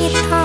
it hard.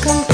come